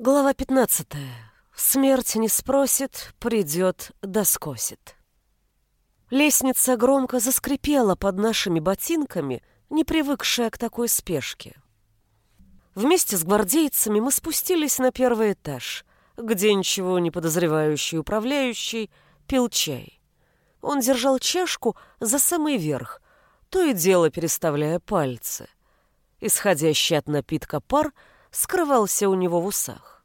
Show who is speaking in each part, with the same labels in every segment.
Speaker 1: Глава 15. Смерть не спросит, придет, доскосит. Лестница громко заскрипела под нашими ботинками, не привыкшая к такой спешке. Вместе с гвардейцами мы спустились на первый этаж, где ничего не подозревающий управляющий пил чай. Он держал чашку за самый верх, то и дело переставляя пальцы. Исходящий от напитка пар скрывался у него в усах.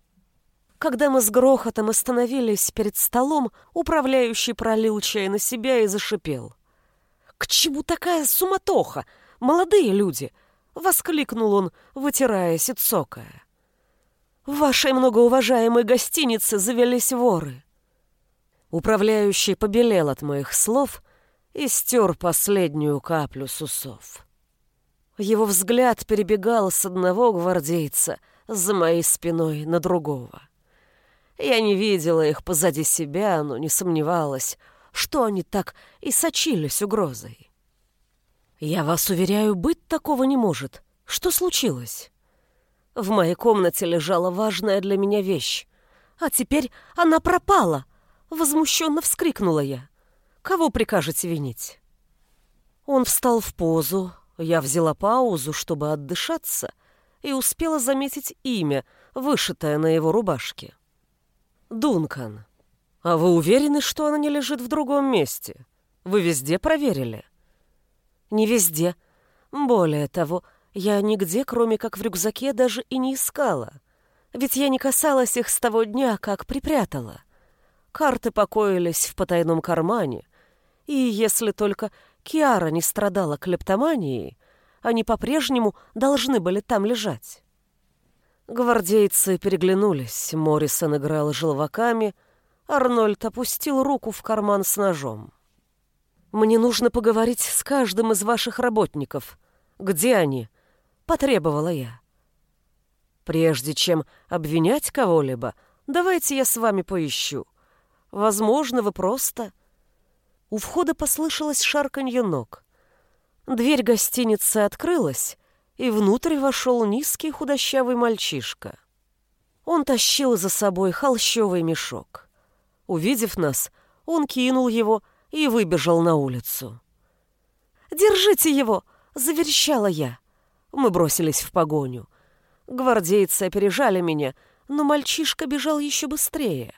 Speaker 1: Когда мы с грохотом остановились перед столом, управляющий пролил чай на себя и зашипел. «К чему такая суматоха? Молодые люди!» — воскликнул он, вытираясь и цокая. «В вашей многоуважаемой гостинице завелись воры». Управляющий побелел от моих слов и стер последнюю каплю с усов. Его взгляд перебегал с одного гвардейца за моей спиной на другого. Я не видела их позади себя, но не сомневалась, что они так и сочились угрозой. «Я вас уверяю, быть такого не может. Что случилось?» В моей комнате лежала важная для меня вещь. А теперь она пропала. Возмущенно вскрикнула я. Кого прикажете винить? Он встал в позу, я взяла паузу, чтобы отдышаться, и успела заметить имя, вышитое на его рубашке. «Дункан. А вы уверены, что она не лежит в другом месте? Вы везде проверили?» «Не везде. Более того, я нигде, кроме как в рюкзаке, даже и не искала. Ведь я не касалась их с того дня, как припрятала. Карты покоились в потайном кармане, и если только Киара не страдала клептоманией, они по-прежнему должны были там лежать. Гвардейцы переглянулись, Моррисон играл желваками, Арнольд опустил руку в карман с ножом. «Мне нужно поговорить с каждым из ваших работников. Где они?» — потребовала я. «Прежде чем обвинять кого-либо, давайте я с вами поищу. Возможно, вы просто...» У входа послышалось шарканье ног. Дверь гостиницы открылась, и внутрь вошел низкий худощавый мальчишка. Он тащил за собой холщовый мешок. Увидев нас, он кинул его и выбежал на улицу. «Держите его!» — заверещала я. Мы бросились в погоню. Гвардейцы опережали меня, но мальчишка бежал еще быстрее.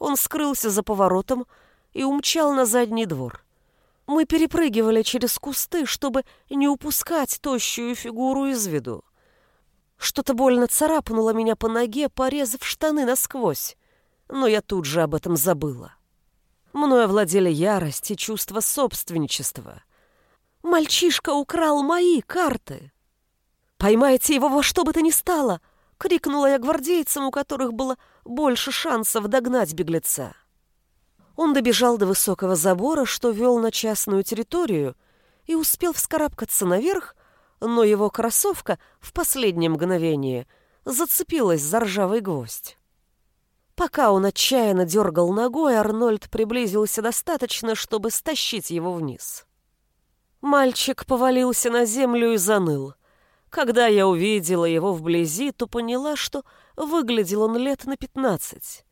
Speaker 1: Он скрылся за поворотом, и умчал на задний двор. Мы перепрыгивали через кусты, чтобы не упускать тощую фигуру из виду. Что-то больно царапнуло меня по ноге, порезав штаны насквозь, но я тут же об этом забыла. Мною овладели ярость и чувство собственничества. «Мальчишка украл мои карты!» «Поймайте его во что бы то ни стало!» — крикнула я гвардейцам, у которых было больше шансов догнать беглеца. Он добежал до высокого забора, что вел на частную территорию, и успел вскарабкаться наверх, но его кроссовка в последнее мгновение зацепилась за ржавый гвоздь. Пока он отчаянно дергал ногой, Арнольд приблизился достаточно, чтобы стащить его вниз. Мальчик повалился на землю и заныл. Когда я увидела его вблизи, то поняла, что выглядел он лет на пятнадцать.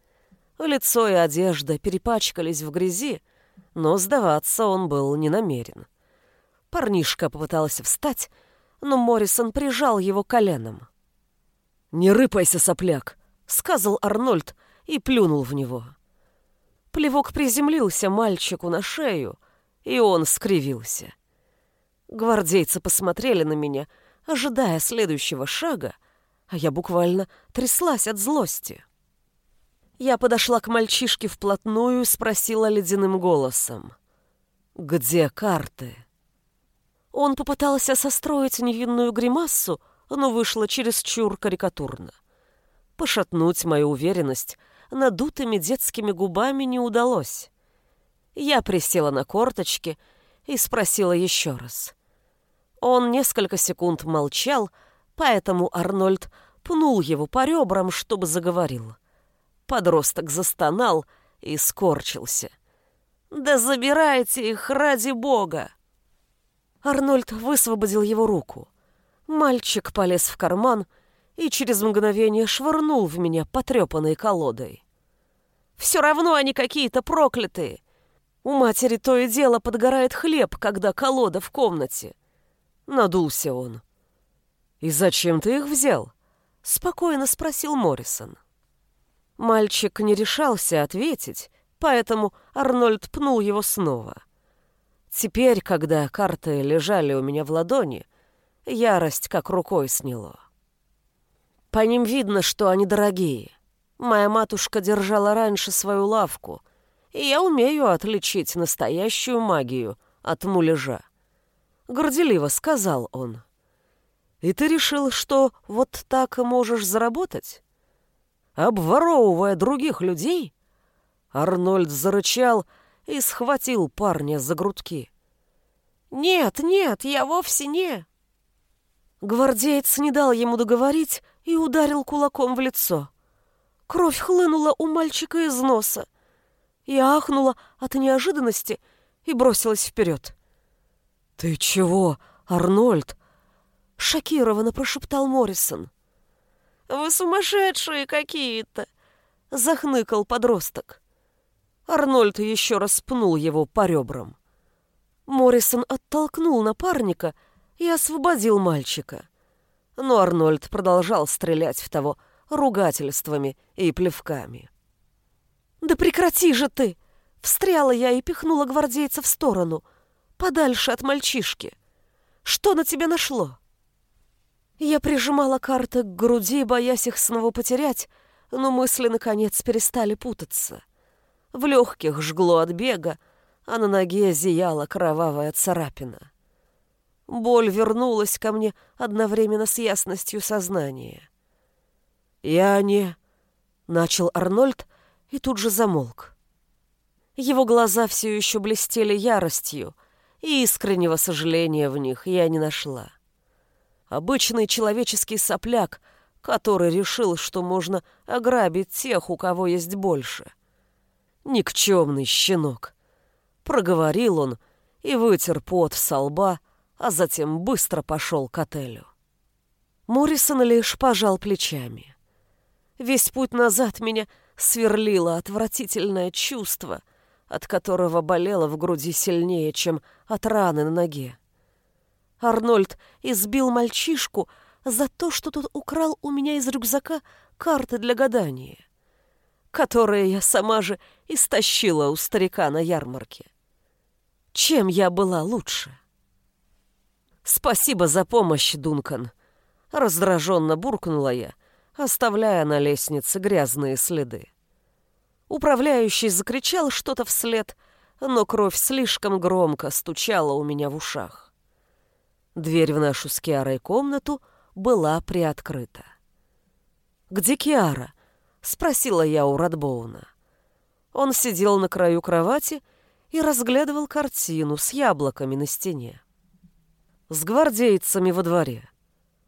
Speaker 1: Лицо и одежда перепачкались в грязи, но сдаваться он был не намерен. Парнишка попытался встать, но Моррисон прижал его коленом. «Не рыпайся, сопляк!» — сказал Арнольд и плюнул в него. Плевок приземлился мальчику на шею, и он скривился. Гвардейцы посмотрели на меня, ожидая следующего шага, а я буквально тряслась от злости. Я подошла к мальчишке вплотную и спросила ледяным голосом. «Где карты?» Он попытался состроить невинную гримассу, но вышло чересчур карикатурно. Пошатнуть мою уверенность надутыми детскими губами не удалось. Я присела на корточки и спросила еще раз. Он несколько секунд молчал, поэтому Арнольд пнул его по ребрам, чтобы заговорил. Подросток застонал и скорчился. «Да забирайте их ради бога!» Арнольд высвободил его руку. Мальчик полез в карман и через мгновение швырнул в меня потрепанной колодой. «Все равно они какие-то проклятые. У матери то и дело подгорает хлеб, когда колода в комнате». Надулся он. «И зачем ты их взял?» — спокойно спросил Моррисон. Мальчик не решался ответить, поэтому Арнольд пнул его снова. Теперь, когда карты лежали у меня в ладони, ярость как рукой сняло. По ним видно, что они дорогие. Моя матушка держала раньше свою лавку, и я умею отличить настоящую магию от муляжа. Горделиво сказал он. И ты решил, что вот так можешь заработать? Обворовывая других людей? Арнольд зарычал и схватил парня за грудки. «Нет, нет, я вовсе не...» Гвардеец не дал ему договорить и ударил кулаком в лицо. Кровь хлынула у мальчика из носа. Я ахнула от неожиданности и бросилась вперед. «Ты чего, Арнольд?» — шокированно прошептал Моррисон. «Вы сумасшедшие какие-то!» — захныкал подросток. Арнольд еще раз пнул его по ребрам. Моррисон оттолкнул напарника и освободил мальчика. Но Арнольд продолжал стрелять в того ругательствами и плевками. «Да прекрати же ты!» Встряла я и пихнула гвардейца в сторону, подальше от мальчишки. «Что на тебя нашло?» Я прижимала карты к груди, боясь их снова потерять, но мысли, наконец, перестали путаться. В легких жгло от бега, а на ноге зияла кровавая царапина. Боль вернулась ко мне одновременно с ясностью сознания. «Я не...» — начал Арнольд и тут же замолк. Его глаза все еще блестели яростью, и искреннего сожаления в них я не нашла. Обычный человеческий сопляк, который решил, что можно ограбить тех, у кого есть больше — Никчемный щенок. Проговорил он и вытер пот со лба, а затем быстро пошел к отелю. Моррисон лишь пожал плечами. Весь путь назад меня сверлило отвратительное чувство, от которого болело в груди сильнее, чем от раны на ноге. Арнольд избил мальчишку за то, что тот украл у меня из рюкзака карты для гадания которые я сама же истощила у старика на ярмарке. Чем я была лучше? «Спасибо за помощь, Дункан», — раздраженно буркнула я, оставляя на лестнице грязные следы. Управляющий закричал что-то вслед, но кровь слишком громко стучала у меня в ушах. Дверь в нашу с Киарой комнату была приоткрыта. «Где Киара?» — спросила я у Радбоуна. Он сидел на краю кровати и разглядывал картину с яблоками на стене. С гвардейцами во дворе.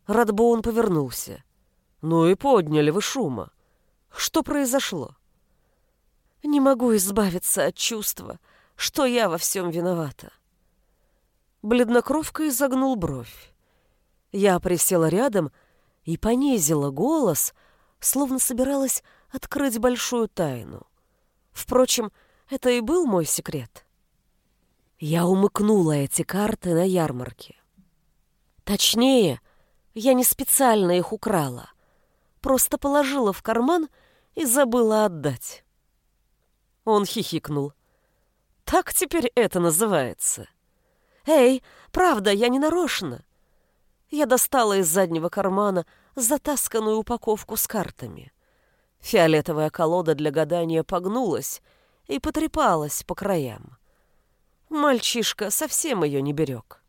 Speaker 1: Радбоун повернулся. «Ну и подняли вы шума. Что произошло?» «Не могу избавиться от чувства, что я во всем виновата». Бледнокровка изогнул бровь. Я присела рядом и понизила голос, словно собиралась открыть большую тайну. Впрочем, это и был мой секрет. Я умыкнула эти карты на ярмарке. Точнее, я не специально их украла, просто положила в карман и забыла отдать. Он хихикнул. Так теперь это называется. Эй, правда, я не нарочно. Я достала из заднего кармана затасканную упаковку с картами. Фиолетовая колода для гадания погнулась и потрепалась по краям. Мальчишка совсем ее не берег.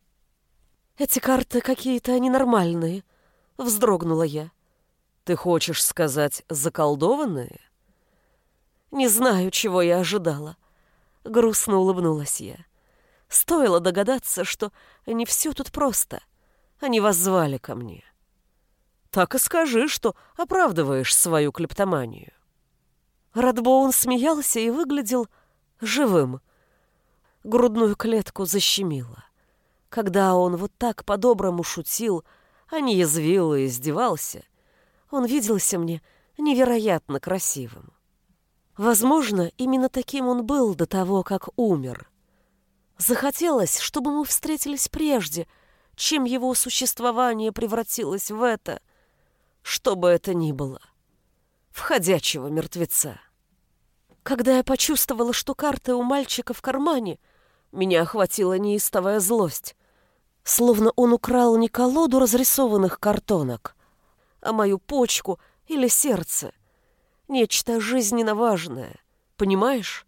Speaker 1: «Эти карты какие-то ненормальные», — вздрогнула я. «Ты хочешь сказать заколдованные?» «Не знаю, чего я ожидала», — грустно улыбнулась я. «Стоило догадаться, что не все тут просто. Они воззвали ко мне» так и скажи, что оправдываешь свою клептоманию. Радбоун смеялся и выглядел живым. Грудную клетку защемило. Когда он вот так по-доброму шутил, а не язвил и издевался, Он виделся мне невероятно красивым. Возможно, именно таким он был до того, как умер. Захотелось, чтобы мы встретились прежде, чем его существование превратилось в это, что бы это ни было, входящего мертвеца. Когда я почувствовала, что карта у мальчика в кармане, меня охватила неистовая злость, словно он украл не колоду разрисованных картонок, а мою почку или сердце — Нечто жизненно важное. Понимаешь?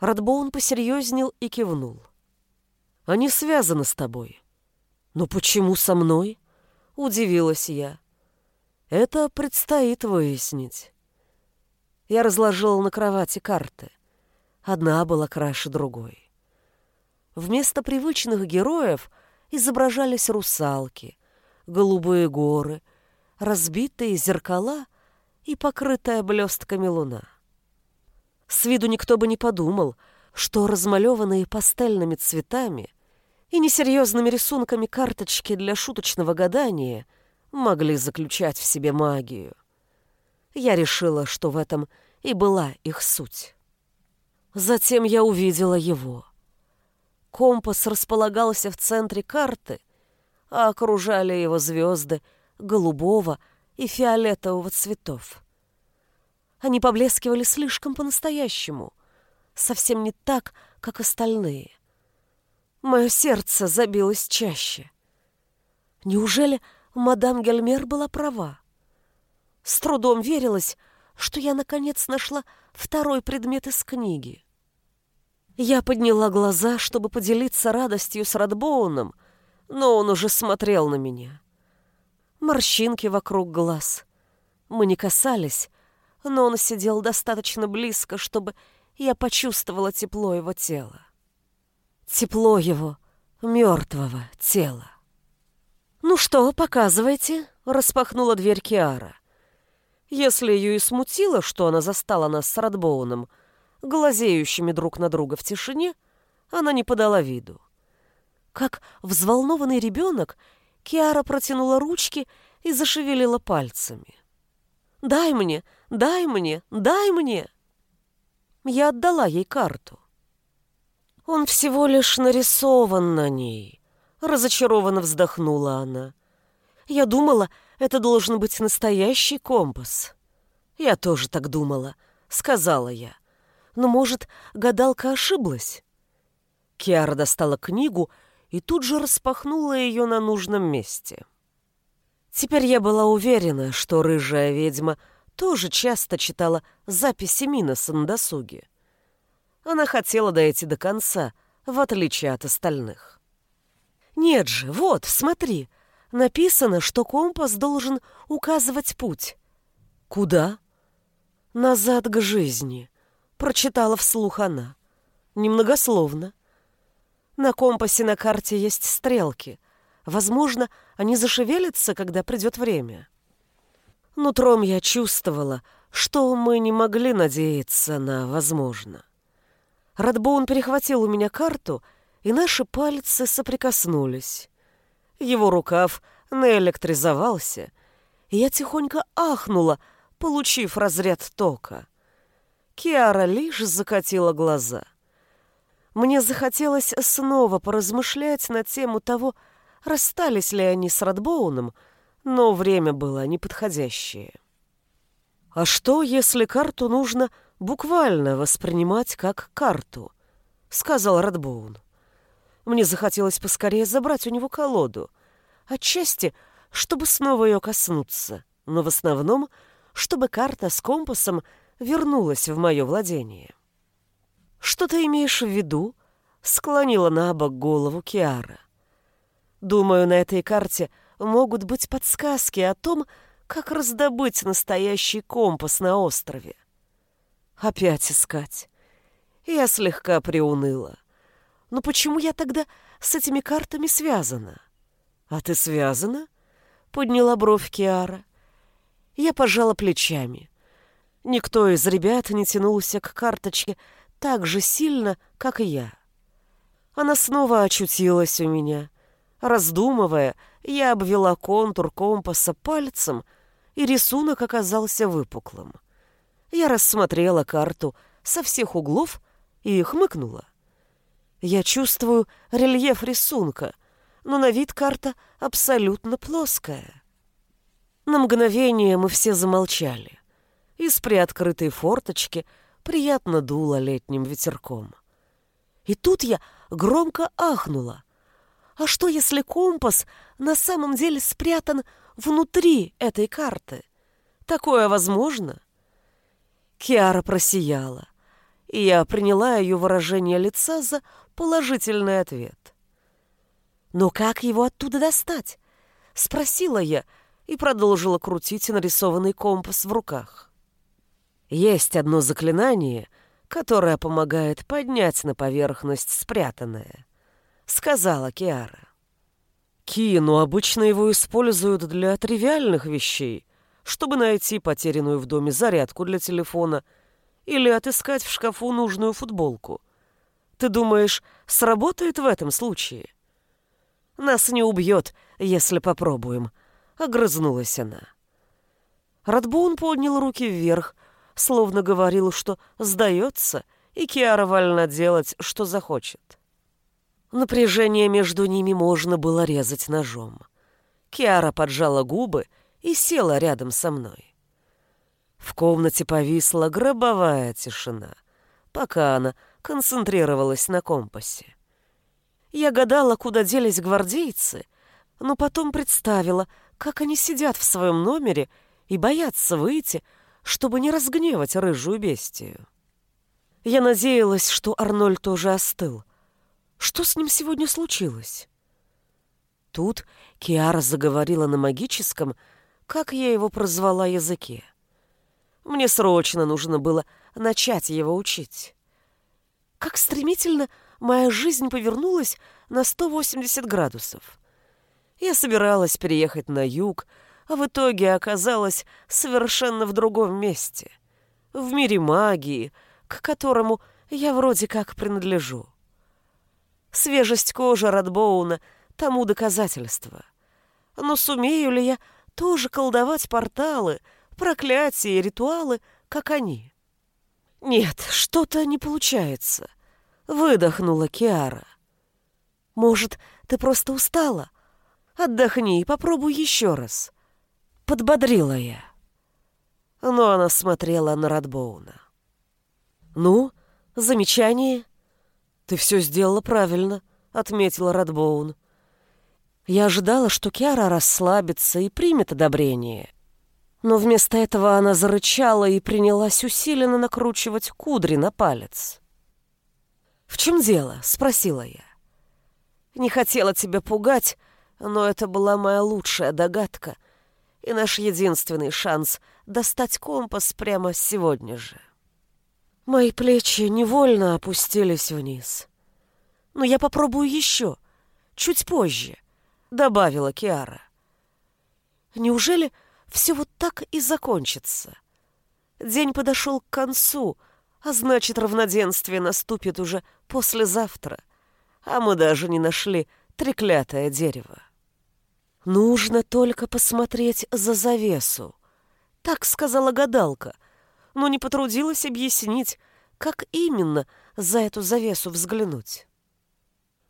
Speaker 1: Радбоун посерьезнел и кивнул. Они связаны с тобой. Но почему со мной? Удивилась я. Это предстоит выяснить. Я разложила на кровати карты. Одна была краше другой. Вместо привычных героев изображались русалки, голубые горы, разбитые зеркала — и покрытая блестками луна. С виду никто бы не подумал, что размалеванные пастельными цветами и несерьезными рисунками карточки для шуточного гадания могли заключать в себе магию. Я решила, что в этом и была их суть. Затем я увидела его. Компас располагался в центре карты, а окружали его звезды голубого, и фиолетового цветов. Они поблескивали слишком по-настоящему, совсем не так, как остальные. Мое сердце забилось чаще. Неужели мадам Гельмер была права? С трудом верилось, что я наконец нашла второй предмет из книги. Я подняла глаза, чтобы поделиться радостью с Радбоуном, но он уже смотрел на меня морщинки вокруг глаз. Мы не касались, но он сидел достаточно близко, чтобы я почувствовала тепло его тела. Тепло его мертвого тела. «Ну что, показывайте», — распахнула дверь Киара. Если ее и смутило, что она застала нас с Радбоуном, глазеющими друг на друга в тишине, она не подала виду. Как взволнованный ребенок, Киара протянула ручки и зашевелила пальцами. «Дай мне, дай мне, дай мне!» Я отдала ей карту. «Он всего лишь нарисован на ней», — разочарованно вздохнула она. «Я думала, это должен быть настоящий компас». «Я тоже так думала», — сказала я. «Но, может, гадалка ошиблась?» Киара достала книгу и тут же распахнула ее на нужном месте. Теперь я была уверена, что рыжая ведьма тоже часто читала записи Миноса на досуге. Она хотела дойти до конца, в отличие от остальных. «Нет же, вот, смотри, написано, что компас должен указывать путь». «Куда?» «Назад к жизни», — прочитала вслух она. Немногословно. На компасе на карте есть стрелки. Возможно, они зашевелятся, когда придет время. Нутром я чувствовала, что мы не могли надеяться на возможно. Радбоун перехватил у меня карту, и наши пальцы соприкоснулись. Его рукав наэлектризовался, и я тихонько ахнула, получив разряд тока. Киара лишь закатила глаза — мне захотелось снова поразмышлять на тему того, расстались ли они с Радбоуном, но время было неподходящее. А что, если карту нужно буквально воспринимать как карту? Сказал Радбоун. Мне захотелось поскорее забрать у него колоду. Отчасти, чтобы снова ее коснуться, но в основном, чтобы карта с компасом вернулась в мое владение. «Что ты имеешь в виду?» — склонила на бок голову Киара. «Думаю, на этой карте могут быть подсказки о том, как раздобыть настоящий компас на острове. Опять искать. Я слегка приуныла. Но почему я тогда с этими картами связана? А ты связана? Подняла бровь Киара. Я пожала плечами. Никто из ребят не тянулся к карточке так же сильно, как и я. Она снова очутилась у меня. Раздумывая, я обвела контур компаса пальцем и рисунок оказался выпуклым. Я рассмотрела карту со всех углов и хмыкнула. Я чувствую рельеф рисунка, но на вид карта абсолютно плоская. На мгновение мы все замолчали. Из приоткрытой форточки приятно дуло летним ветерком. И тут я громко ахнула. А что, если компас на самом деле спрятан внутри этой карты? Такое возможно? Киара просияла, и я приняла ее выражение лица за положительный ответ. «Но как его оттуда достать?» — спросила я и продолжила крутить нарисованный компас в руках. Есть одно заклинание, которое помогает поднять на поверхность спрятанное, — сказала Киара. Ки, но обычно его используют для тривиальных вещей, чтобы найти потерянную в доме зарядку для телефона или отыскать в шкафу нужную футболку. Ты думаешь, сработает в этом случае? Нас не убьет, если попробуем, — огрызнулась она. Радбоун поднял руки вверх, словно говорил, что сдается, и Киара вольна делать, что захочет. Напряжение между ними можно было резать ножом. Киара поджала губы и села рядом со мной. В комнате повисла гробовая тишина, пока она концентрировалась на компасе. Я гадала, куда делись гвардейцы, но потом представила, как они сидят в своем номере и боятся выйти, чтобы не разгневать рыжую бестию. Я надеялась, что Арнольд тоже остыл. Что с ним сегодня случилось? Тут Киара заговорила на магическом, как я его прозвала, языке. Мне срочно нужно было начать его учить. Как стремительно моя жизнь повернулась на 180 градусов. Я собиралась переехать на юг, а в итоге оказалась совершенно в другом месте. В мире магии, к которому я вроде как принадлежу. Свежесть кожи Радбоуна тому доказательство. Но сумею ли я тоже колдовать порталы, проклятия и ритуалы, как они? Нет, что-то не получается. Выдохнула Киара. Может, ты просто устала? Отдохни и попробуй еще раз. Подбодрила я. Но она смотрела на Радбоуна. «Ну, замечание?» «Ты все сделала правильно», — отметила Радбоун. Я ожидала, что Киара расслабится и примет одобрение. Но вместо этого она зарычала и принялась усиленно накручивать кудри на палец. «В чем дело?» — спросила я. «Не хотела тебя пугать, но это была моя лучшая догадка, и наш единственный шанс достать компас прямо сегодня же. Мои плечи невольно опустились вниз. Но я попробую еще, чуть позже, добавила Киара. Неужели все вот так и закончится? День подошел к концу, а значит, равноденствие наступит уже послезавтра, а мы даже не нашли треклятое дерево. Нужно только посмотреть за завесу. Так сказала гадалка, но не потрудилась объяснить, как именно за эту завесу взглянуть.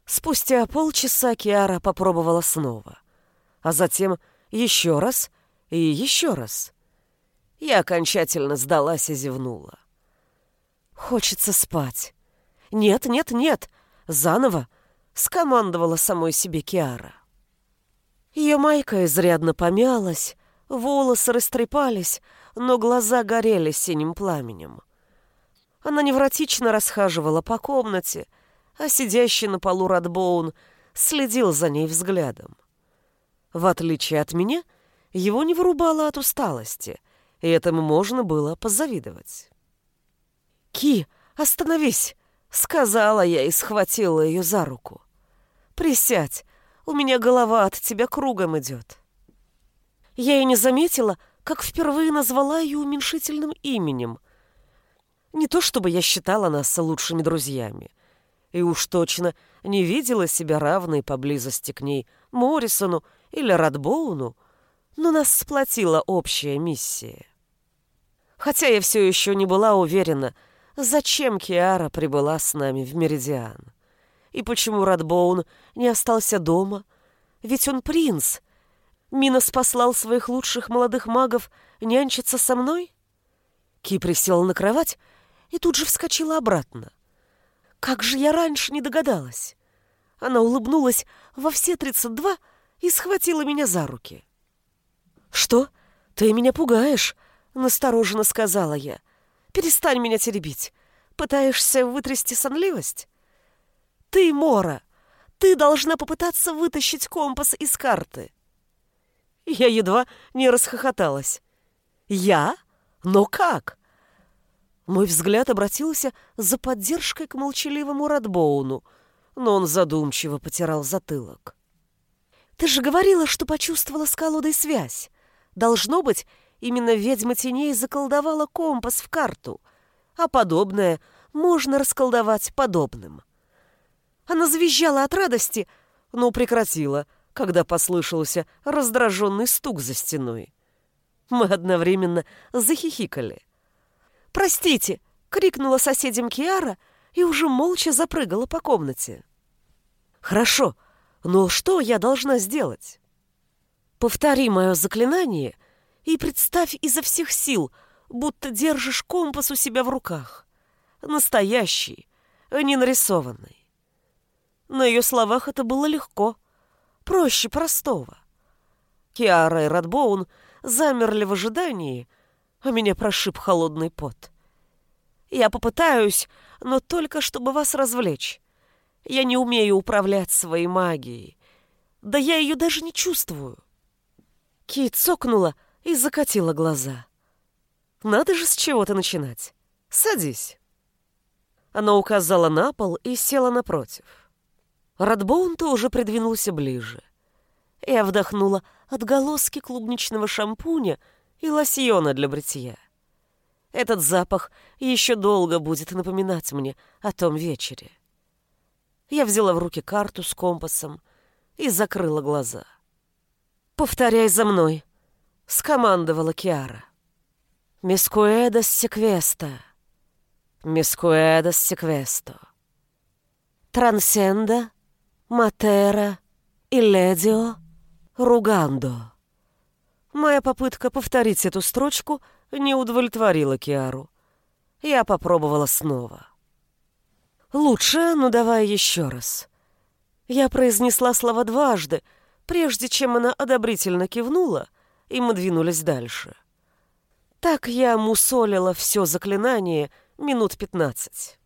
Speaker 1: Спустя полчаса Киара попробовала снова, а затем еще раз и еще раз. Я окончательно сдалась и зевнула. Хочется спать. Нет, нет, нет, заново скомандовала самой себе Киара. Ее майка изрядно помялась, волосы растрепались, но глаза горели синим пламенем. Она невротично расхаживала по комнате, а сидящий на полу Радбоун следил за ней взглядом. В отличие от меня, его не вырубало от усталости, и этому можно было позавидовать. «Ки, остановись!» — сказала я и схватила ее за руку. «Присядь, у меня голова от тебя кругом идет. Я и не заметила, как впервые назвала ее уменьшительным именем. Не то чтобы я считала нас лучшими друзьями. И уж точно не видела себя равной поблизости к ней Моррисону или Радбоуну, но нас сплотила общая миссия. Хотя я все еще не была уверена, зачем Киара прибыла с нами в Меридиан. И почему Радбоун не остался дома? Ведь он принц. Минос послал своих лучших молодых магов нянчиться со мной? Ки присела на кровать и тут же вскочила обратно. Как же я раньше не догадалась? Она улыбнулась во все тридцать два и схватила меня за руки. «Что? Ты меня пугаешь?» — настороженно сказала я. «Перестань меня теребить. Пытаешься вытрясти сонливость?» «Ты, Мора, ты должна попытаться вытащить компас из карты». Я едва не расхохоталась. «Я? Но как?» Мой взгляд обратился за поддержкой к молчаливому Радбоуну, но он задумчиво потирал затылок. «Ты же говорила, что почувствовала с колодой связь. Должно быть, именно ведьма теней заколдовала компас в карту, а подобное можно расколдовать подобным». Она завизжала от радости, но прекратила, когда послышался раздраженный стук за стеной. Мы одновременно захихикали. «Простите!» — крикнула соседям Киара и уже молча запрыгала по комнате. «Хорошо, но что я должна сделать?» «Повтори мое заклинание и представь изо всех сил, будто держишь компас у себя в руках. Настоящий, а не нарисованный». На ее словах это было легко, проще простого. Киара и Радбоун замерли в ожидании, а меня прошиб холодный пот. Я попытаюсь, но только чтобы вас развлечь. Я не умею управлять своей магией. Да я ее даже не чувствую. Кит цокнула и закатила глаза. Надо же с чего-то начинать. Садись. Она указала на пол и села напротив. Радбоун-то уже придвинулся ближе. Я вдохнула отголоски клубничного шампуня и лосьона для бритья. Этот запах еще долго будет напоминать мне о том вечере. Я взяла в руки карту с компасом и закрыла глаза. «Повторяй за мной», — скомандовала Киара. «Мискуэдас секвеста, мискуэдас секвесто, трансенда, матера, иледио, ругандо». Моя попытка повторить эту строчку не удовлетворила Киару. Я попробовала снова. «Лучше, ну давай еще раз». Я произнесла слова дважды, прежде чем она одобрительно кивнула, и мы двинулись дальше. Так я мусолила все заклинание минут пятнадцать.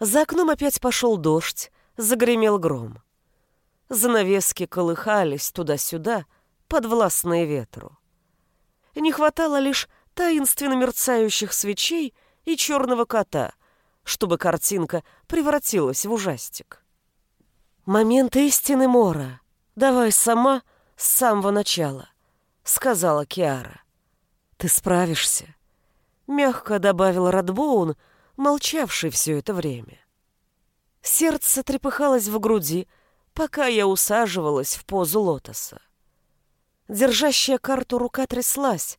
Speaker 1: За окном опять пошел дождь, загремел гром. Занавески колыхались туда-сюда, подвластные ветру. Не хватало лишь таинственно мерцающих свечей и черного кота, чтобы картинка превратилась в ужастик. «Момент истины, Мора. Давай сама с самого начала», — сказала Киара. «Ты справишься», — мягко добавил Радбоун, молчавший все это время. Сердце трепыхалось в груди, пока я усаживалась в позу лотоса. Держащая карту рука тряслась,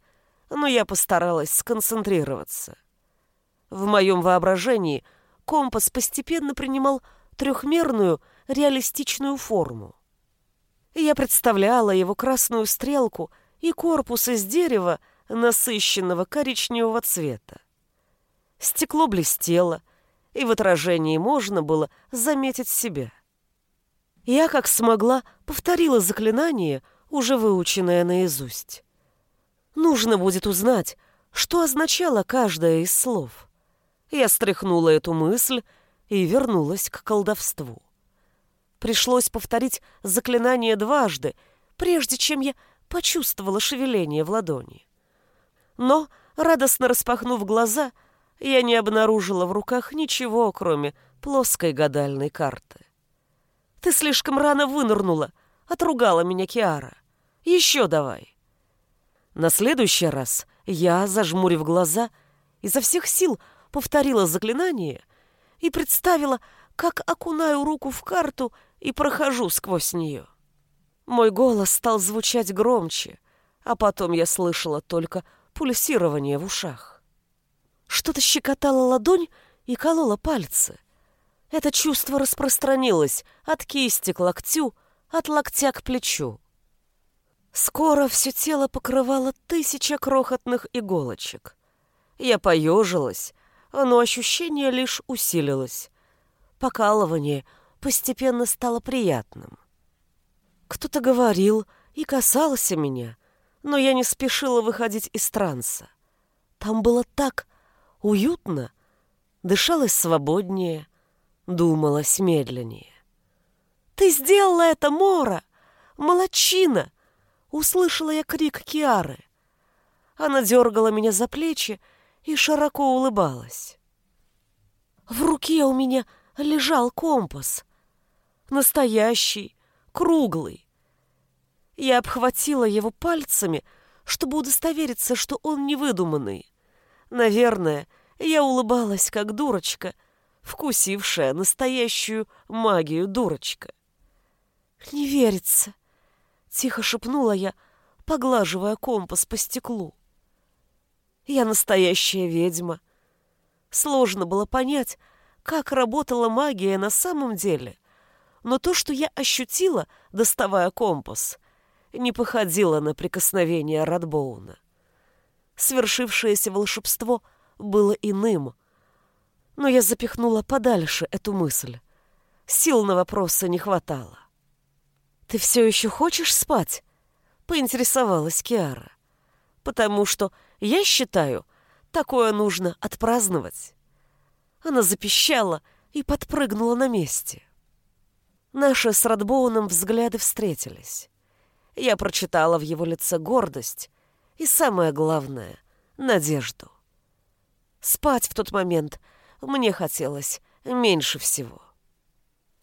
Speaker 1: но я постаралась сконцентрироваться. В моем воображении компас постепенно принимал трехмерную реалистичную форму. Я представляла его красную стрелку и корпус из дерева, насыщенного коричневого цвета. Стекло блестело, и в отражении можно было заметить себя. Я, как смогла, повторила заклинание — уже выученная наизусть. Нужно будет узнать, что означало каждое из слов. Я стряхнула эту мысль и вернулась к колдовству. Пришлось повторить заклинание дважды, прежде чем я почувствовала шевеление в ладони. Но, радостно распахнув глаза, я не обнаружила в руках ничего, кроме плоской гадальной карты. «Ты слишком рано вынырнула», — отругала меня Киара. Еще давай. На следующий раз я, зажмурив глаза, изо всех сил повторила заклинание и представила, как окунаю руку в карту и прохожу сквозь нее. Мой голос стал звучать громче, а потом я слышала только пульсирование в ушах. Что-то щекотало ладонь и кололо пальцы. Это чувство распространилось от кисти к локтю, от локтя к плечу. Скоро все тело покрывало тысяча крохотных иголочек. Я поежилась, но ощущение лишь усилилось. Покалывание постепенно стало приятным. Кто-то говорил и касался меня, но я не спешила выходить из транса. Там было так уютно, дышалось свободнее, думалось медленнее. «Ты сделала это, Мора! Молодчина!» Услышала я крик Киары. Она дергала меня за плечи и широко улыбалась. В руке у меня лежал компас. Настоящий, круглый. Я обхватила его пальцами, чтобы удостовериться, что он не выдуманный. Наверное, я улыбалась, как дурочка, вкусившая настоящую магию дурочка. «Не верится», — тихо шепнула я, поглаживая компас по стеклу. «Я настоящая ведьма». Сложно было понять, как работала магия на самом деле, но то, что я ощутила, доставая компас, не походило на прикосновение Радбоуна. Свершившееся волшебство было иным, но я запихнула подальше эту мысль. Сил на вопросы не хватало. «Ты все еще хочешь спать?» — поинтересовалась Киара. «Потому что, я считаю, такое нужно отпраздновать». Она запищала и подпрыгнула на месте. Наши с Радбоуном взгляды встретились. Я прочитала в его лице гордость и, самое главное, надежду. Спать в тот момент мне хотелось меньше всего.